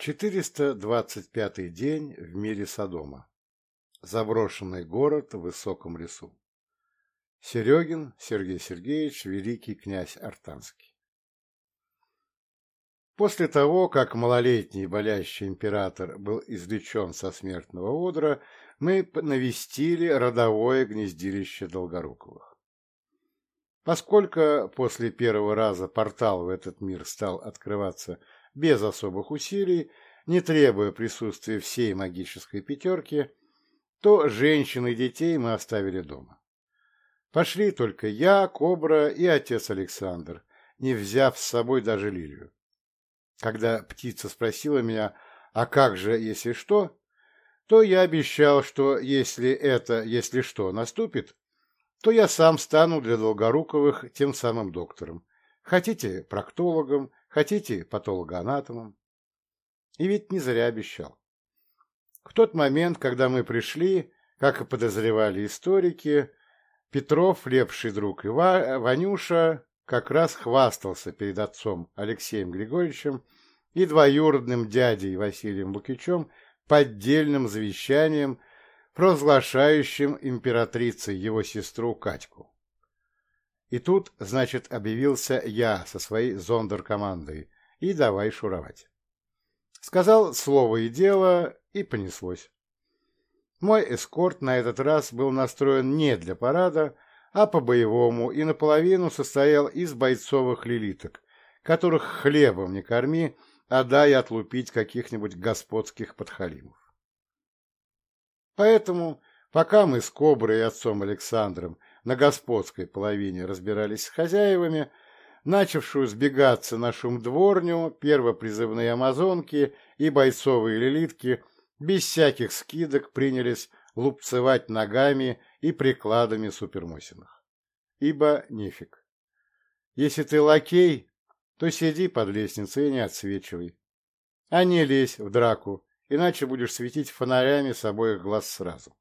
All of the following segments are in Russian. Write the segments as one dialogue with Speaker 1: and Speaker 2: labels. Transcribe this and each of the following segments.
Speaker 1: 425-й день в мире Содома. Заброшенный город в высоком лесу. Серегин Сергей Сергеевич, великий князь Артанский. После того, как малолетний болящий император был извлечен со смертного одра, мы навестили родовое гнездилище Долгоруковых. Поскольку после первого раза портал в этот мир стал открываться без особых усилий, не требуя присутствия всей магической пятерки, то женщин и детей мы оставили дома. Пошли только я, Кобра и отец Александр, не взяв с собой даже Лилию. Когда птица спросила меня, а как же, если что, то я обещал, что если это, если что, наступит, то я сам стану для Долгоруковых тем самым доктором. Хотите проктологом, хотите патологоанатомом. И ведь не зря обещал. В тот момент, когда мы пришли, как и подозревали историки, Петров, лепший друг Ива, Ванюша, как раз хвастался перед отцом Алексеем Григорьевичем и двоюродным дядей Василием Лукичем поддельным завещанием, провозглашающим императрицей его сестру Катьку. И тут, значит, объявился я со своей зондеркомандой, и давай шуровать. Сказал слово и дело, и понеслось. Мой эскорт на этот раз был настроен не для парада, а по-боевому и наполовину состоял из бойцовых лилиток, которых хлебом не корми, а дай отлупить каких-нибудь господских подхалимов. Поэтому, пока мы с Коброй и отцом Александром на господской половине разбирались с хозяевами, начавшую сбегаться на шум дворню, первопризывные амазонки и бойцовые лилитки без всяких скидок принялись лупцевать ногами и прикладами супермосиных. Ибо нефиг. Если ты лакей, то сиди под лестницей и не отсвечивай. А не лезь в драку, иначе будешь светить фонарями с обоих глаз сразу.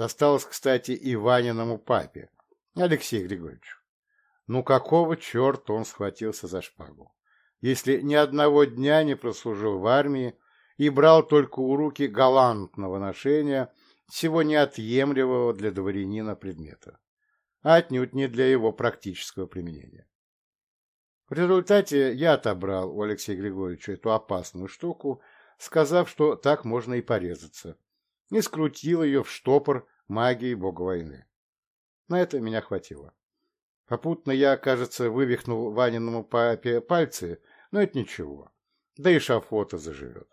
Speaker 1: Досталось, кстати, и Ваниному папе, Алексею Григорьевичу. Ну какого черта он схватился за шпагу? Если ни одного дня не прослужил в армии и брал только у руки галантного ношения всего неотъемлемого для дворянина предмета, а отнюдь не для его практического применения. В результате я отобрал у Алексея Григорьевича эту опасную штуку, сказав, что так можно и порезаться, и скрутил ее в штопор магии бога войны. На это меня хватило. Попутно я, кажется, вывихнул Ваниному папе пальцы, но это ничего. Да и шафота заживет.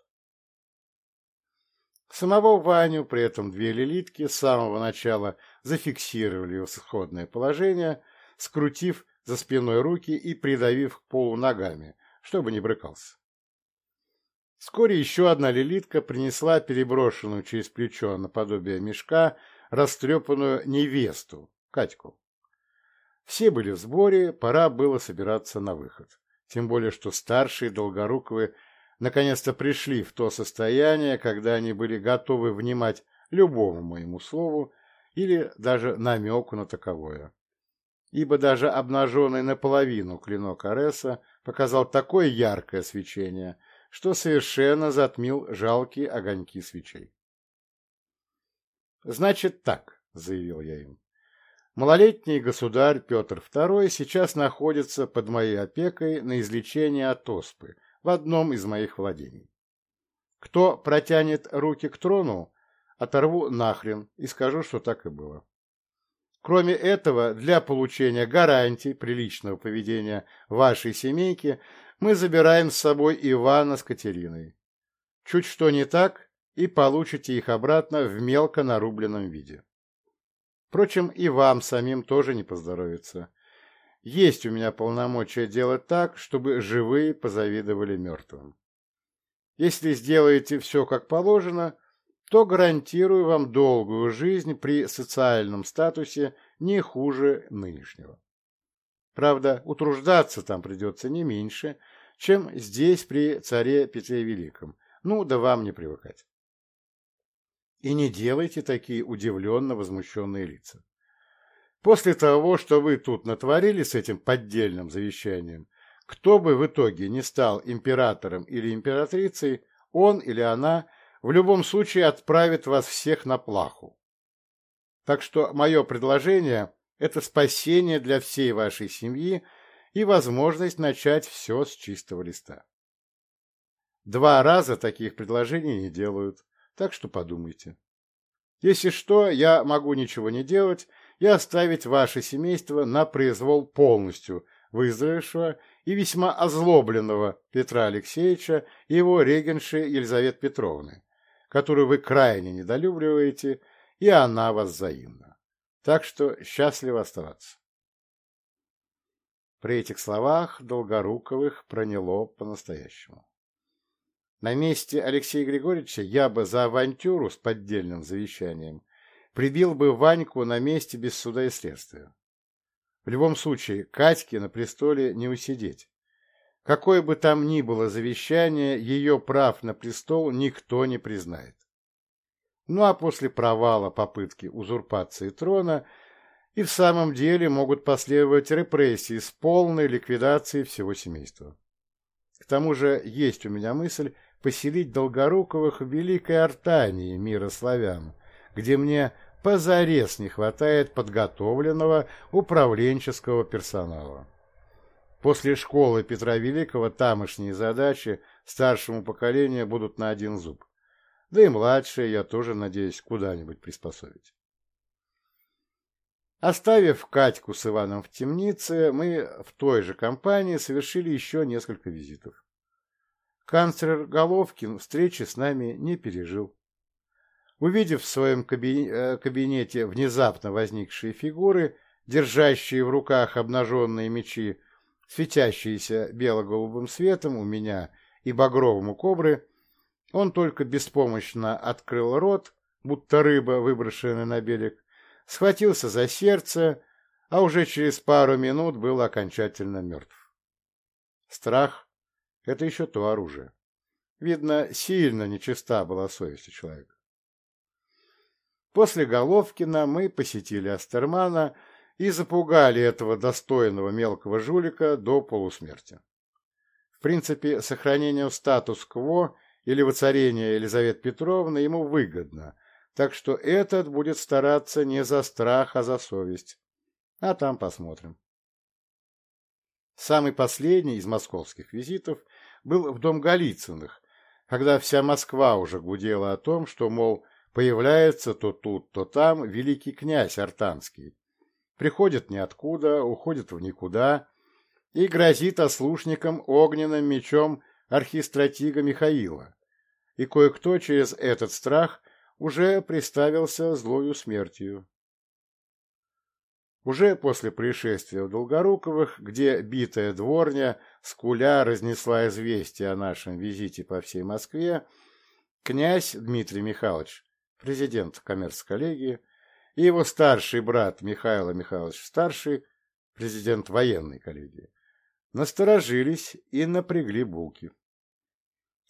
Speaker 1: Самого Ваню при этом две лилитки с самого начала зафиксировали в исходное положение, скрутив за спиной руки и придавив к полу ногами, чтобы не брыкался. Вскоре еще одна лилитка принесла переброшенную через плечо наподобие мешка растрепанную невесту, Катьку. Все были в сборе, пора было собираться на выход. Тем более, что старшие Долгоруковы наконец-то пришли в то состояние, когда они были готовы внимать любому моему слову или даже намеку на таковое. Ибо даже обнаженный наполовину клинок Ареса показал такое яркое свечение, что совершенно затмил жалкие огоньки свечей. «Значит так», — заявил я им, — «малолетний государь Петр II сейчас находится под моей опекой на излечении от оспы в одном из моих владений. Кто протянет руки к трону, оторву нахрен и скажу, что так и было. Кроме этого, для получения гарантий приличного поведения вашей семейки мы забираем с собой Ивана с Катериной. Чуть что не так, и получите их обратно в мелко нарубленном виде. Впрочем, и вам самим тоже не поздоровится. Есть у меня полномочия делать так, чтобы живые позавидовали мертвым. Если сделаете все как положено, то гарантирую вам долгую жизнь при социальном статусе не хуже нынешнего. Правда, утруждаться там придется не меньше, чем здесь при царе Петре Великом. Ну, да вам не привыкать. И не делайте такие удивленно возмущенные лица. После того, что вы тут натворили с этим поддельным завещанием, кто бы в итоге не стал императором или императрицей, он или она в любом случае отправит вас всех на плаху. Так что мое предложение – это спасение для всей вашей семьи и возможность начать все с чистого листа. Два раза таких предложений не делают, так что подумайте. Если что, я могу ничего не делать и оставить ваше семейство на произвол полностью выздоровевшего и весьма озлобленного Петра Алексеевича и его регенши Елизаветы Петровны, которую вы крайне недолюбливаете, и она вас взаимна. Так что счастливо оставаться. При этих словах Долгоруковых проняло по-настоящему. На месте Алексея Григорьевича я бы за авантюру с поддельным завещанием прибил бы Ваньку на месте без суда и следствия. В любом случае, Катьке на престоле не усидеть. Какое бы там ни было завещание, ее прав на престол никто не признает. Ну а после провала попытки узурпации трона и в самом деле могут последовать репрессии с полной ликвидацией всего семейства. К тому же есть у меня мысль поселить Долгоруковых в Великой Артании мира славян, где мне позарез не хватает подготовленного управленческого персонала. После школы Петра Великого тамошние задачи старшему поколению будут на один зуб. Да и младшие я тоже надеюсь куда-нибудь приспособить. Оставив Катьку с Иваном в темнице, мы в той же компании совершили еще несколько визитов. Канцлер Головкин встречи с нами не пережил. Увидев в своем э, кабинете внезапно возникшие фигуры, держащие в руках обнаженные мечи, светящиеся бело-голубым светом у меня и багровым у кобры, он только беспомощно открыл рот, будто рыба, выброшенная на берег, схватился за сердце, а уже через пару минут был окончательно мертв. Страх — это еще то оружие. Видно, сильно нечиста была совесть у человека. После Головкина мы посетили Астермана и запугали этого достойного мелкого жулика до полусмерти. В принципе, сохранение статус-кво или воцарение Елизаветы Петровны ему выгодно, так что этот будет стараться не за страх, а за совесть. А там посмотрим. Самый последний из московских визитов был в дом Голицыных, когда вся Москва уже гудела о том, что, мол, Появляется то тут, то там великий князь Артанский. Приходит ниоткуда, уходит в никуда и грозит ослушникам огненным мечом архистратига Михаила. И кое-кто через этот страх уже приставился злою смертью. Уже после пришествия в Долгоруковых, где битая дворня скуля разнесла известие о нашем визите по всей Москве, князь Дмитрий Михайлович президент коммерц-коллегии, и его старший брат Михаил Михайлович Старший, президент военной коллегии, насторожились и напрягли булки.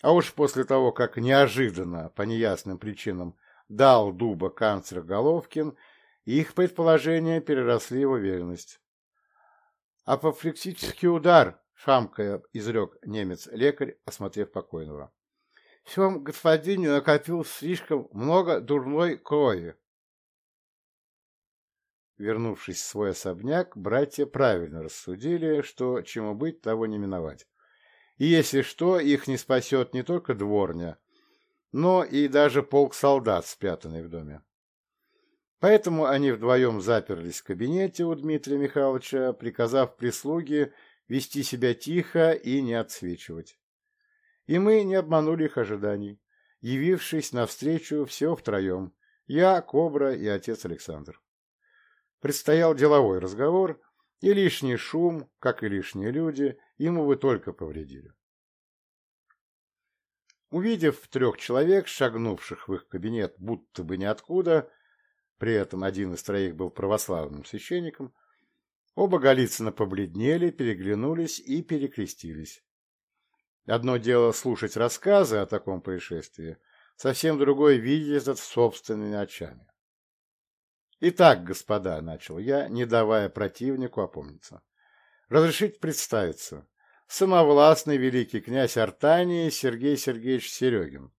Speaker 1: А уж после того, как неожиданно, по неясным причинам, дал дуба канцлер Головкин, их предположения переросли в уверенность. Апофлексический удар, шамкая, изрек немец-лекарь, осмотрев покойного всем господине накопил слишком много дурной крови. Вернувшись в свой особняк, братья правильно рассудили, что чему быть, того не миновать. И если что, их не спасет не только дворня, но и даже полк солдат, спрятанный в доме. Поэтому они вдвоем заперлись в кабинете у Дмитрия Михайловича, приказав прислуге вести себя тихо и не отсвечивать. И мы не обманули их ожиданий, явившись навстречу все втроем, я, Кобра и отец Александр. Предстоял деловой разговор, и лишний шум, как и лишние люди, ему бы только повредили. Увидев трех человек, шагнувших в их кабинет будто бы ниоткуда, при этом один из троих был православным священником, оба Голицына побледнели, переглянулись и перекрестились. Одно дело слушать рассказы о таком происшествии, совсем другое видеть это собственными очами. «Итак, господа», — начал я, не давая противнику опомниться, — «разрешите представиться. Самовластный великий князь Артании Сергей Сергеевич Серегин.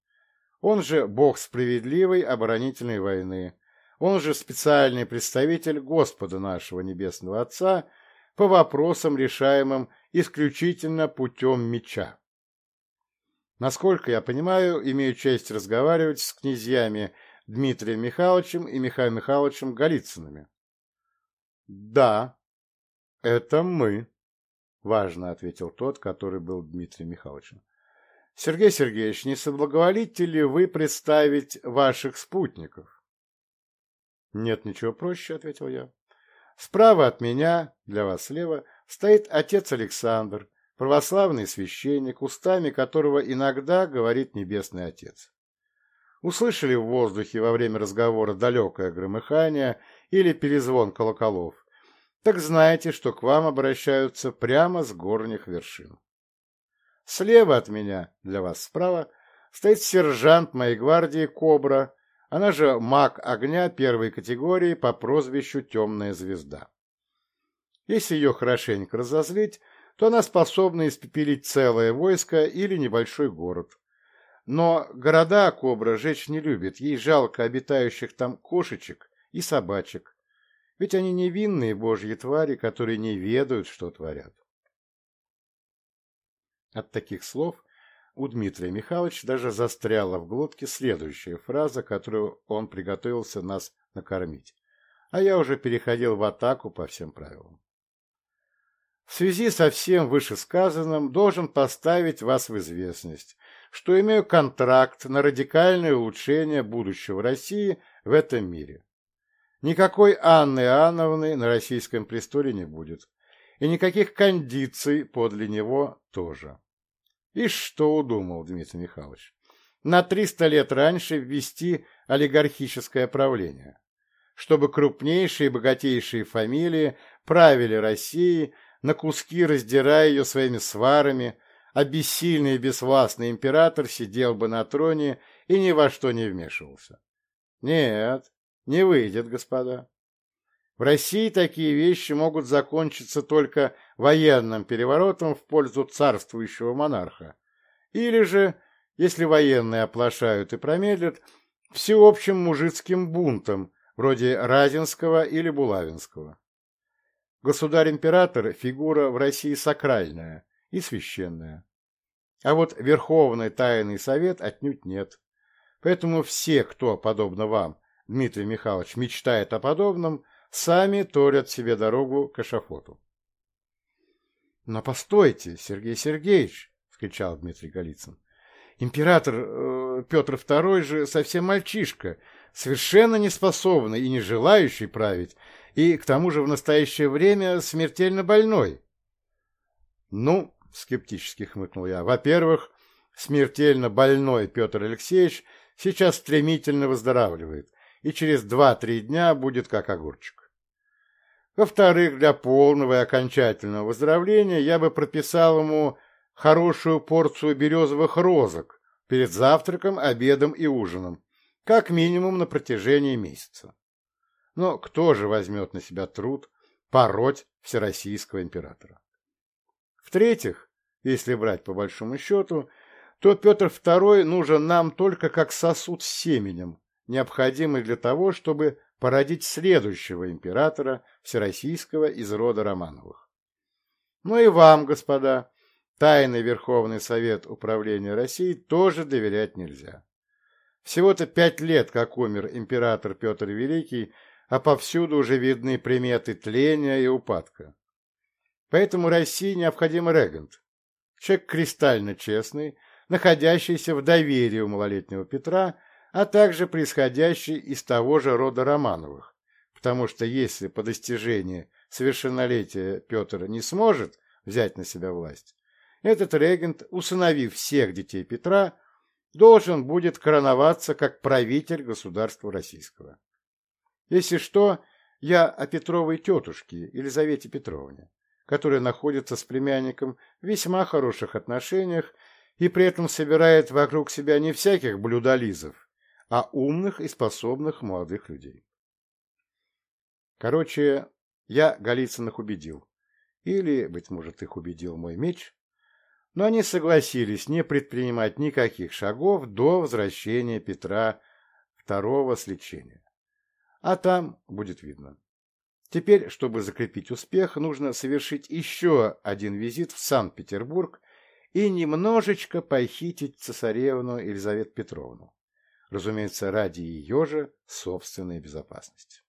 Speaker 1: Он же бог справедливой оборонительной войны, он же специальный представитель Господа нашего Небесного Отца по вопросам, решаемым исключительно путем меча. Насколько я понимаю, имею честь разговаривать с князьями Дмитрием Михайловичем и Михаилом Михайловичем Голицынами. — Да, это мы, — важно ответил тот, который был Дмитрием Михайловичем. — Сергей Сергеевич, не соблаговолите ли вы представить ваших спутников? — Нет ничего проще, — ответил я. — Справа от меня, для вас слева, стоит отец Александр, православный священник, устами которого иногда говорит Небесный Отец. Услышали в воздухе во время разговора далекое громыхание или перезвон колоколов, так знаете, что к вам обращаются прямо с горних вершин. Слева от меня, для вас справа, стоит сержант моей гвардии Кобра, она же маг огня первой категории по прозвищу Темная Звезда. Если ее хорошенько разозлить, то она способна испепелить целое войско или небольшой город. Но города Кобра жечь не любит, ей жалко обитающих там кошечек и собачек, ведь они невинные божьи твари, которые не ведают, что творят. От таких слов у Дмитрия Михайловича даже застряла в глотке следующая фраза, которую он приготовился нас накормить. А я уже переходил в атаку по всем правилам. В связи со всем вышесказанным должен поставить вас в известность, что имею контракт на радикальное улучшение будущего России в этом мире. Никакой Анны Иоанновны на российском престоле не будет, и никаких кондиций подле него тоже. И что удумал Дмитрий Михайлович? На триста лет раньше ввести олигархическое правление, чтобы крупнейшие и богатейшие фамилии правили Россией, на куски раздирая ее своими сварами, а бессильный и безвластный император сидел бы на троне и ни во что не вмешивался. Нет, не выйдет, господа. В России такие вещи могут закончиться только военным переворотом в пользу царствующего монарха. Или же, если военные оплошают и промедлят, всеобщим мужицким бунтом, вроде Разинского или Булавинского. Государь-император – фигура в России сакральная и священная. А вот Верховный Тайный Совет отнюдь нет. Поэтому все, кто, подобно вам, Дмитрий Михайлович, мечтает о подобном, сами торят себе дорогу к эшафоту. — Но постойте, Сергей Сергеевич! — вскричал Дмитрий Голицын. — Император э, Петр II же совсем мальчишка, совершенно неспособный и не желающий править, и к тому же в настоящее время смертельно больной. — Ну, — скептически хмыкнул я, — во-первых, смертельно больной Петр Алексеевич сейчас стремительно выздоравливает, и через два-три дня будет как огурчик. Во-вторых, для полного и окончательного выздоровления я бы прописал ему хорошую порцию березовых розок перед завтраком, обедом и ужином, как минимум на протяжении месяца. Но кто же возьмет на себя труд пороть всероссийского императора? В-третьих, если брать по большому счету, то Петр II нужен нам только как сосуд с семенем, необходимый для того, чтобы породить следующего императора Всероссийского из рода Романовых. Ну и вам, господа, тайный Верховный Совет Управления Россией тоже доверять нельзя. Всего-то пять лет, как умер император Петр Великий, а повсюду уже видны приметы тления и упадка. Поэтому России необходим регент. Человек кристально честный, находящийся в доверии у малолетнего Петра – а также происходящий из того же рода Романовых, потому что если по достижении совершеннолетия Петр не сможет взять на себя власть, этот регент, усыновив всех детей Петра, должен будет короноваться как правитель государства российского. Если что, я о Петровой тетушке Елизавете Петровне, которая находится с племянником в весьма хороших отношениях и при этом собирает вокруг себя не всяких блюдолизов, а умных и способных молодых людей. Короче, я Голицыных убедил. Или, быть может, их убедил мой меч, но они согласились не предпринимать никаких шагов до возвращения Петра II с лечения. А там будет видно. Теперь, чтобы закрепить успех, нужно совершить еще один визит в Санкт-Петербург и немножечко похитить цесаревну Елизавету Петровну. Разумеется, ради ее же собственной безопасности.